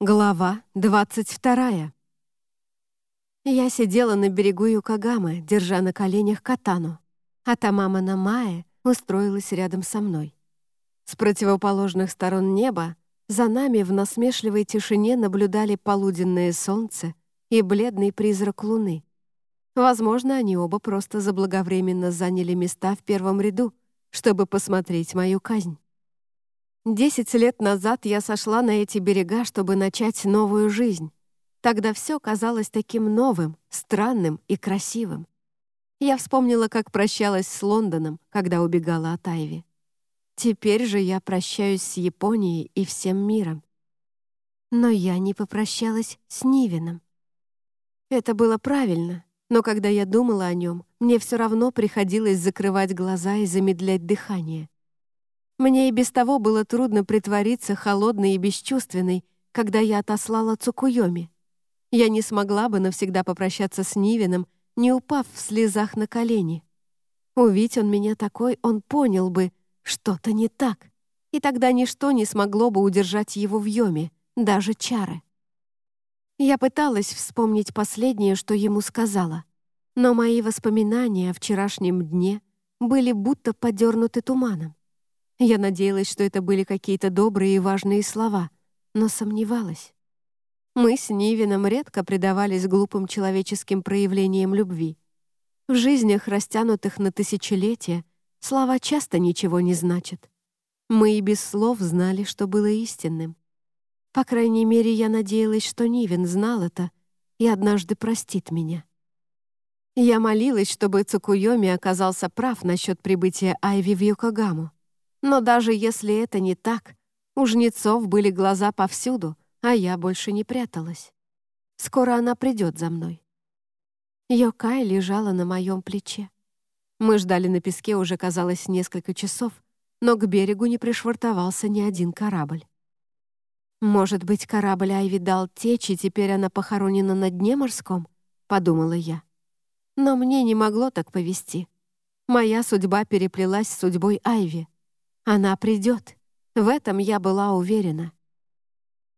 Глава 22. Я сидела на берегу Юкагамы, держа на коленях катану, а Тамама Намае устроилась рядом со мной. С противоположных сторон неба за нами в насмешливой тишине наблюдали полуденное солнце и бледный призрак луны. Возможно, они оба просто заблаговременно заняли места в первом ряду, чтобы посмотреть мою казнь. Десять лет назад я сошла на эти берега, чтобы начать новую жизнь. Тогда все казалось таким новым, странным и красивым. Я вспомнила, как прощалась с Лондоном, когда убегала от Айви. Теперь же я прощаюсь с Японией и всем миром. Но я не попрощалась с Нивином. Это было правильно, но когда я думала о нем, мне все равно приходилось закрывать глаза и замедлять дыхание. Мне и без того было трудно притвориться холодной и бесчувственной, когда я отослала Цукуйоми. Я не смогла бы навсегда попрощаться с Нивином, не упав в слезах на колени. Увидь он меня такой, он понял бы, что-то не так. И тогда ничто не смогло бы удержать его в Йоме, даже чары. Я пыталась вспомнить последнее, что ему сказала, но мои воспоминания о вчерашнем дне были будто подернуты туманом. Я надеялась, что это были какие-то добрые и важные слова, но сомневалась. Мы с Нивином редко предавались глупым человеческим проявлениям любви. В жизнях, растянутых на тысячелетия, слова часто ничего не значат. Мы и без слов знали, что было истинным. По крайней мере, я надеялась, что Нивин знал это и однажды простит меня. Я молилась, чтобы Цукуйоми оказался прав насчет прибытия Айви в Йокогаму. Но даже если это не так, у жнецов были глаза повсюду, а я больше не пряталась. Скоро она придет за мной. Йокай лежала на моем плече. Мы ждали на песке уже, казалось, несколько часов, но к берегу не пришвартовался ни один корабль. «Может быть, корабль Айви дал течь, и теперь она похоронена на дне морском?» — подумала я. Но мне не могло так повести. Моя судьба переплелась с судьбой Айви. Она придет. В этом я была уверена.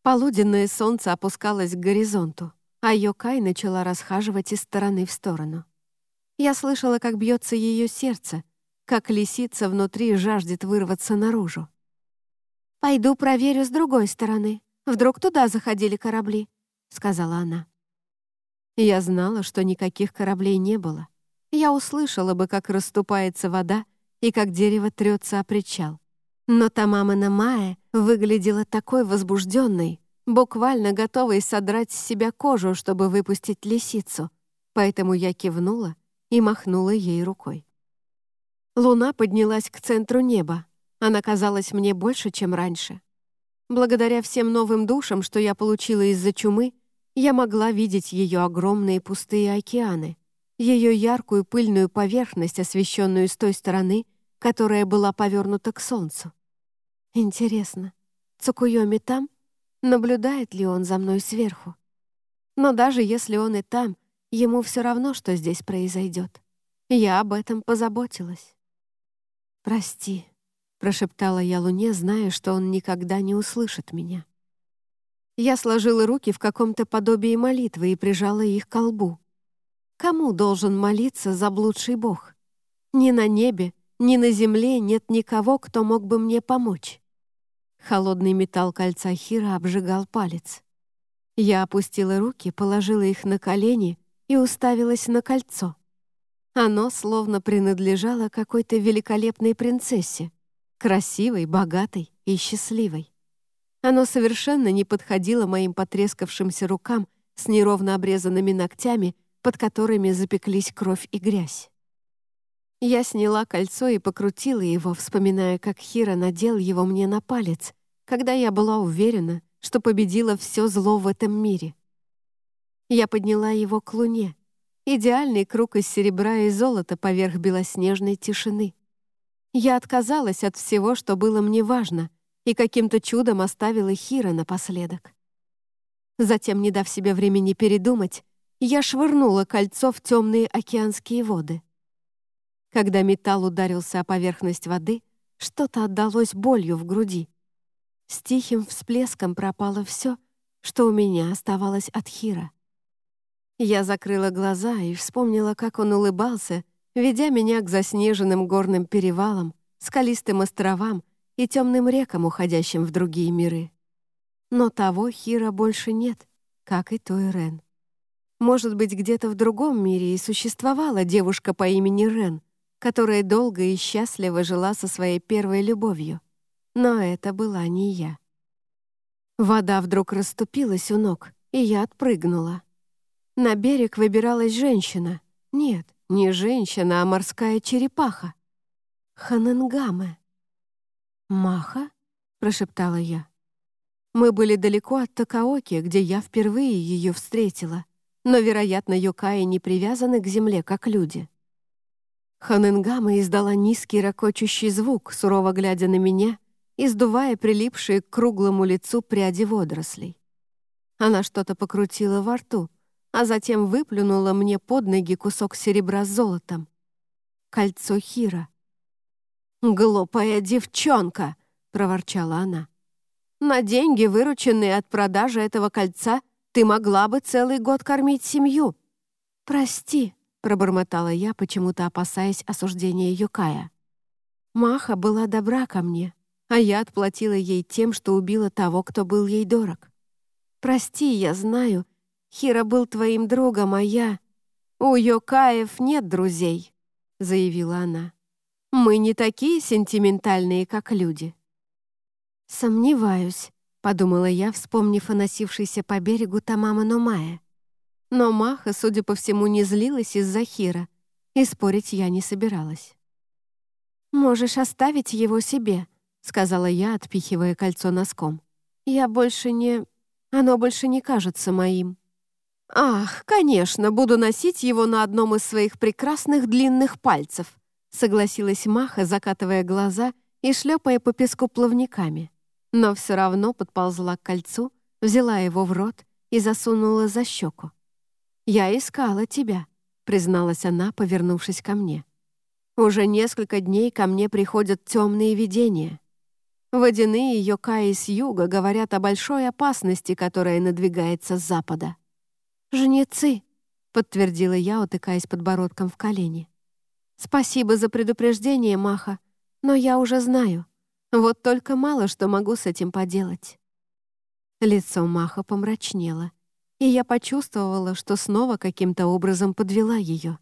Полуденное солнце опускалось к горизонту, а Йокай начала расхаживать из стороны в сторону. Я слышала, как бьется ее сердце, как лисица внутри жаждет вырваться наружу. «Пойду проверю с другой стороны. Вдруг туда заходили корабли», — сказала она. Я знала, что никаких кораблей не было. Я услышала бы, как расступается вода, и как дерево трется о причал. Но Тамамана Майя выглядела такой возбужденной, буквально готовой содрать с себя кожу, чтобы выпустить лисицу, поэтому я кивнула и махнула ей рукой. Луна поднялась к центру неба. Она казалась мне больше, чем раньше. Благодаря всем новым душам, что я получила из-за чумы, я могла видеть ее огромные пустые океаны, ее яркую пыльную поверхность, освещенную с той стороны, которая была повернута к солнцу. Интересно, Цукуйоми там? Наблюдает ли он за мной сверху? Но даже если он и там, ему все равно, что здесь произойдет. Я об этом позаботилась. «Прости», — прошептала я Луне, зная, что он никогда не услышит меня. Я сложила руки в каком-то подобии молитвы и прижала их к колбу. Кому должен молиться заблудший Бог? Ни на небе, ни на земле нет никого, кто мог бы мне помочь. Холодный металл кольца Хира обжигал палец. Я опустила руки, положила их на колени и уставилась на кольцо. Оно словно принадлежало какой-то великолепной принцессе, красивой, богатой и счастливой. Оно совершенно не подходило моим потрескавшимся рукам с неровно обрезанными ногтями — под которыми запеклись кровь и грязь. Я сняла кольцо и покрутила его, вспоминая, как Хира надел его мне на палец, когда я была уверена, что победила все зло в этом мире. Я подняла его к луне. Идеальный круг из серебра и золота поверх белоснежной тишины. Я отказалась от всего, что было мне важно, и каким-то чудом оставила Хира напоследок. Затем, не дав себе времени передумать, я швырнула кольцо в темные океанские воды. Когда металл ударился о поверхность воды, что-то отдалось болью в груди. С тихим всплеском пропало все, что у меня оставалось от Хира. Я закрыла глаза и вспомнила, как он улыбался, ведя меня к заснеженным горным перевалам, скалистым островам и темным рекам, уходящим в другие миры. Но того Хира больше нет, как и той Рен. Может быть, где-то в другом мире и существовала девушка по имени Рен, которая долго и счастливо жила со своей первой любовью. Но это была не я. Вода вдруг расступилась у ног, и я отпрыгнула. На берег выбиралась женщина. Нет, не женщина, а морская черепаха. Ханенгаме. «Маха?» — прошептала я. Мы были далеко от Такаоки, где я впервые ее встретила, но, вероятно, Йокаи не привязаны к земле, как люди. Ханенгама издала низкий ракочущий звук, сурово глядя на меня и сдувая прилипшие к круглому лицу пряди водорослей. Она что-то покрутила во рту, а затем выплюнула мне под ноги кусок серебра с золотом. Кольцо Хира. «Глупая девчонка!» — проворчала она. «На деньги, вырученные от продажи этого кольца, ты могла бы целый год кормить семью». «Прости», — пробормотала я, почему-то опасаясь осуждения Юкая. Маха была добра ко мне, а я отплатила ей тем, что убила того, кто был ей дорог. «Прости, я знаю, Хира был твоим другом, а я...» «У Йокаев нет друзей», — заявила она. «Мы не такие сентиментальные, как люди». «Сомневаюсь», — подумала я, вспомнив о носившейся по берегу Тамама Номая. Но Маха, судя по всему, не злилась из-за Хира, и спорить я не собиралась. «Можешь оставить его себе», — сказала я, отпихивая кольцо носком. «Я больше не... Оно больше не кажется моим». «Ах, конечно, буду носить его на одном из своих прекрасных длинных пальцев», согласилась Маха, закатывая глаза и шлепая по песку плавниками. Но все равно подползла к кольцу, взяла его в рот и засунула за щеку. «Я искала тебя», — призналась она, повернувшись ко мне. «Уже несколько дней ко мне приходят темные видения. Водяные Йокаи с юга говорят о большой опасности, которая надвигается с запада. «Жнецы», — подтвердила я, утыкаясь подбородком в колени. «Спасибо за предупреждение, Маха, но я уже знаю. Вот только мало что могу с этим поделать». Лицо Маха помрачнело, и я почувствовала, что снова каким-то образом подвела ее.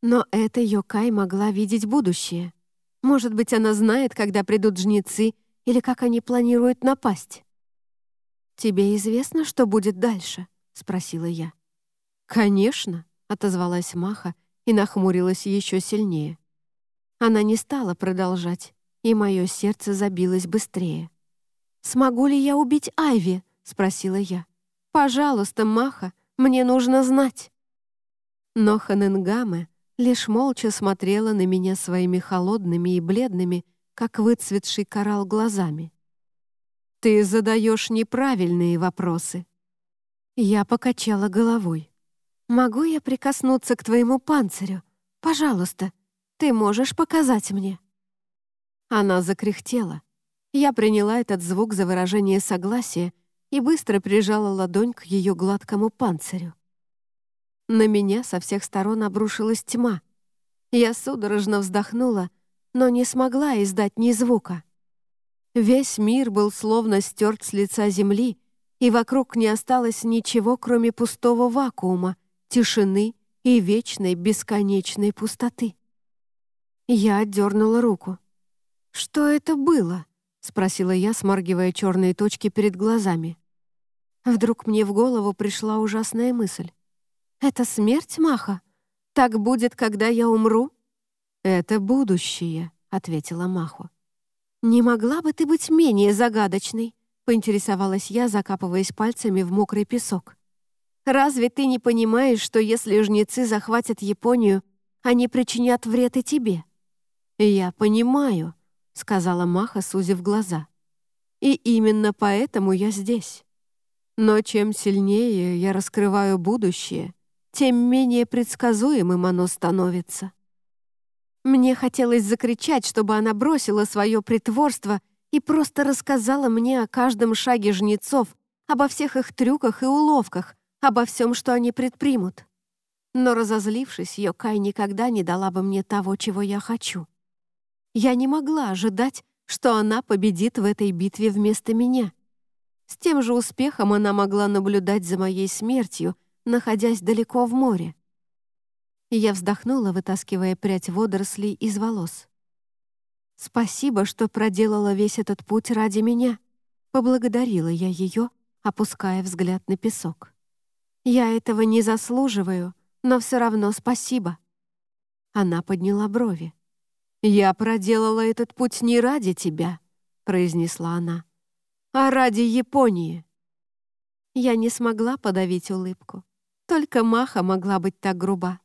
Но эта Йокай могла видеть будущее. Может быть, она знает, когда придут жнецы или как они планируют напасть. «Тебе известно, что будет дальше?» — спросила я. «Конечно», — отозвалась Маха и нахмурилась еще сильнее. Она не стала продолжать, и мое сердце забилось быстрее. «Смогу ли я убить Айви?» — спросила я. «Пожалуйста, Маха, мне нужно знать». Но Ханенгаме лишь молча смотрела на меня своими холодными и бледными, как выцветший коралл глазами. «Ты задаешь неправильные вопросы», я покачала головой. «Могу я прикоснуться к твоему панцирю? Пожалуйста, ты можешь показать мне?» Она закряхтела. Я приняла этот звук за выражение согласия и быстро прижала ладонь к ее гладкому панцирю. На меня со всех сторон обрушилась тьма. Я судорожно вздохнула, но не смогла издать ни звука. Весь мир был словно стерт с лица земли, и вокруг не осталось ничего, кроме пустого вакуума, тишины и вечной бесконечной пустоты. Я отдернула руку. «Что это было?» — спросила я, сморгивая черные точки перед глазами. Вдруг мне в голову пришла ужасная мысль. «Это смерть, Маха? Так будет, когда я умру?» «Это будущее», — ответила Маху. «Не могла бы ты быть менее загадочной?» — поинтересовалась я, закапываясь пальцами в мокрый песок. «Разве ты не понимаешь, что если жнецы захватят Японию, они причинят вред и тебе?» «Я понимаю», — сказала Маха, сузив глаза. «И именно поэтому я здесь. Но чем сильнее я раскрываю будущее, тем менее предсказуемым оно становится». Мне хотелось закричать, чтобы она бросила свое притворство — и просто рассказала мне о каждом шаге жнецов, обо всех их трюках и уловках, обо всем, что они предпримут. Но разозлившись, Йокай никогда не дала бы мне того, чего я хочу. Я не могла ожидать, что она победит в этой битве вместо меня. С тем же успехом она могла наблюдать за моей смертью, находясь далеко в море. Я вздохнула, вытаскивая прядь водорослей из волос. «Спасибо, что проделала весь этот путь ради меня», — поблагодарила я ее, опуская взгляд на песок. «Я этого не заслуживаю, но все равно спасибо». Она подняла брови. «Я проделала этот путь не ради тебя», — произнесла она, «а ради Японии». Я не смогла подавить улыбку. Только Маха могла быть так груба.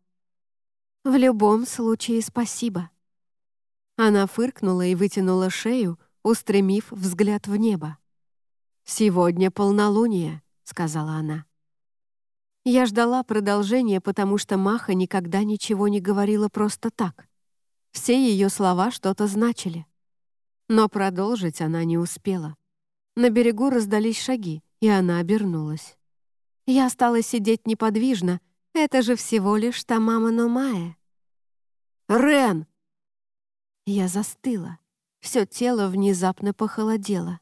В любом случае спасибо». Она фыркнула и вытянула шею, устремив взгляд в небо. «Сегодня полнолуние», — сказала она. Я ждала продолжения, потому что Маха никогда ничего не говорила просто так. Все ее слова что-то значили. Но продолжить она не успела. На берегу раздались шаги, и она обернулась. Я стала сидеть неподвижно, это же всего лишь та мама Номая. «Рен!» Я застыла. Все тело внезапно похолодело.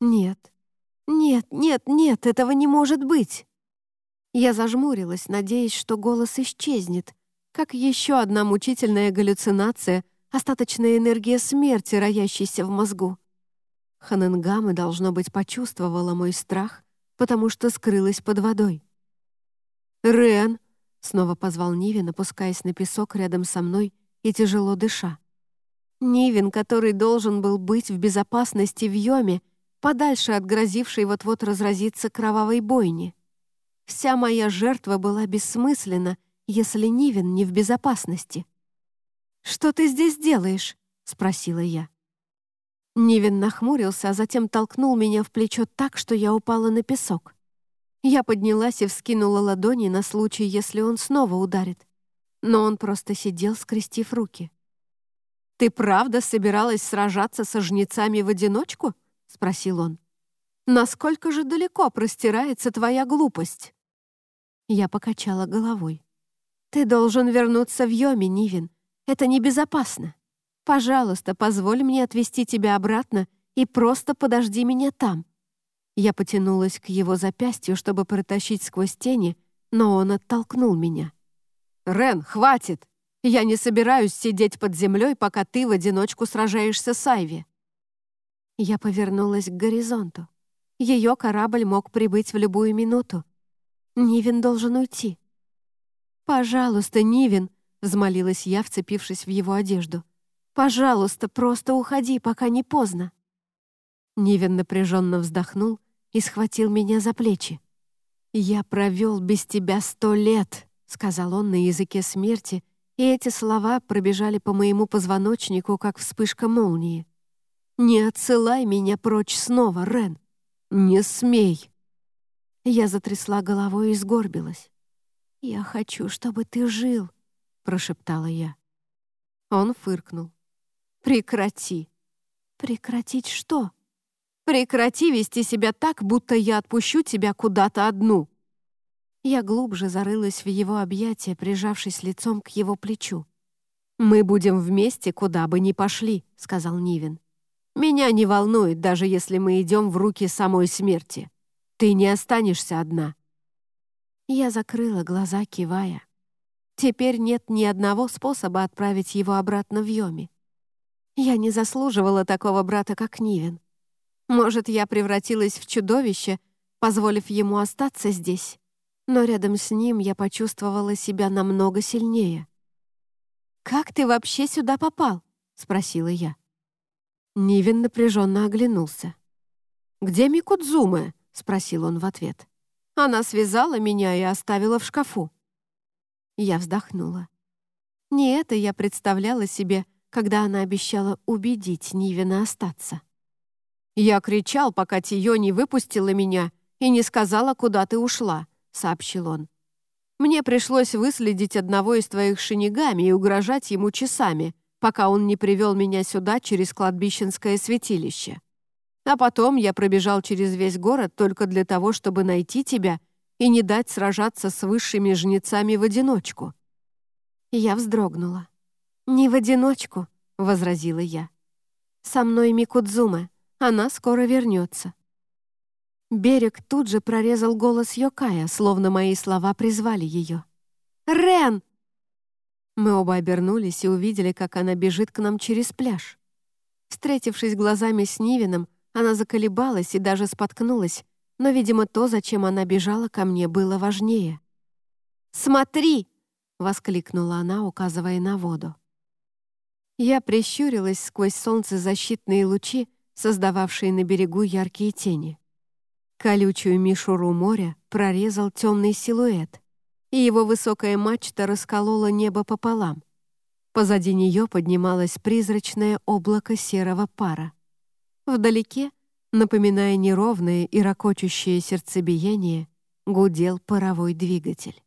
«Нет, нет, нет, нет, этого не может быть!» Я зажмурилась, надеясь, что голос исчезнет, как еще одна мучительная галлюцинация, остаточная энергия смерти, роящаяся в мозгу. Ханенгамы, должно быть, почувствовала мой страх, потому что скрылась под водой. «Рен!» — снова позвал Нивин, опускаясь на песок рядом со мной и тяжело дыша. Нивин, который должен был быть в безопасности в Йоме, подальше от грозившей вот-вот разразиться кровавой бойни. Вся моя жертва была бессмысленна, если Нивин не в безопасности. «Что ты здесь делаешь?» — спросила я. Нивин нахмурился, а затем толкнул меня в плечо так, что я упала на песок. Я поднялась и вскинула ладони на случай, если он снова ударит. Но он просто сидел, скрестив руки. «Ты правда собиралась сражаться со жнецами в одиночку?» — спросил он. «Насколько же далеко простирается твоя глупость?» Я покачала головой. «Ты должен вернуться в Йоми, Нивин. Это небезопасно. Пожалуйста, позволь мне отвезти тебя обратно и просто подожди меня там». Я потянулась к его запястью, чтобы протащить сквозь тени, но он оттолкнул меня. «Рен, хватит! Я не собираюсь сидеть под землей, пока ты в одиночку сражаешься с Айви». Я повернулась к горизонту. Ее корабль мог прибыть в любую минуту. Нивин должен уйти. «Пожалуйста, Нивин!» — взмолилась я, вцепившись в его одежду. Пожалуйста, просто уходи, пока не поздно». Нивен напряженно вздохнул и схватил меня за плечи. «Я провел без тебя сто лет», — сказал он на языке смерти, и эти слова пробежали по моему позвоночнику, как вспышка молнии. «Не отсылай меня прочь снова, Рен! Не смей!» Я затрясла головой и сгорбилась. «Я хочу, чтобы ты жил», — прошептала я. Он фыркнул. «Прекрати». «Прекратить что?» «Прекрати вести себя так, будто я отпущу тебя куда-то одну». Я глубже зарылась в его объятия, прижавшись лицом к его плечу. «Мы будем вместе, куда бы ни пошли», — сказал Нивин. «Меня не волнует, даже если мы идем в руки самой смерти. Ты не останешься одна». Я закрыла глаза, кивая. Теперь нет ни одного способа отправить его обратно в Йоми. Я не заслуживала такого брата, как Нивен. Может, я превратилась в чудовище, позволив ему остаться здесь, но рядом с ним я почувствовала себя намного сильнее. «Как ты вообще сюда попал?» — спросила я. Нивен напряженно оглянулся. «Где Микудзуме?» — спросил он в ответ. «Она связала меня и оставила в шкафу». Я вздохнула. Не это я представляла себе, когда она обещала убедить Нивина остаться. «Я кричал, пока Тиё не выпустила меня и не сказала, куда ты ушла», — сообщил он. «Мне пришлось выследить одного из твоих шинигами и угрожать ему часами, пока он не привел меня сюда через кладбищенское святилище. А потом я пробежал через весь город только для того, чтобы найти тебя и не дать сражаться с высшими жнецами в одиночку». Я вздрогнула. «Не в одиночку», — возразила я. «Со мной Микудзуме. Она скоро вернется». Берег тут же прорезал голос Йокая, словно мои слова призвали ее. «Рен!» Мы оба обернулись и увидели, как она бежит к нам через пляж. Встретившись глазами с Нивином, она заколебалась и даже споткнулась, но, видимо, то, зачем она бежала ко мне, было важнее. «Смотри!» — воскликнула она, указывая на воду. Я прищурилась сквозь солнцезащитные лучи, создававшие на берегу яркие тени. Колючую мишуру моря прорезал темный силуэт, и его высокая мачта расколола небо пополам. Позади нее поднималось призрачное облако серого пара. Вдалеке, напоминая неровное и ракочущее сердцебиение, гудел паровой двигатель.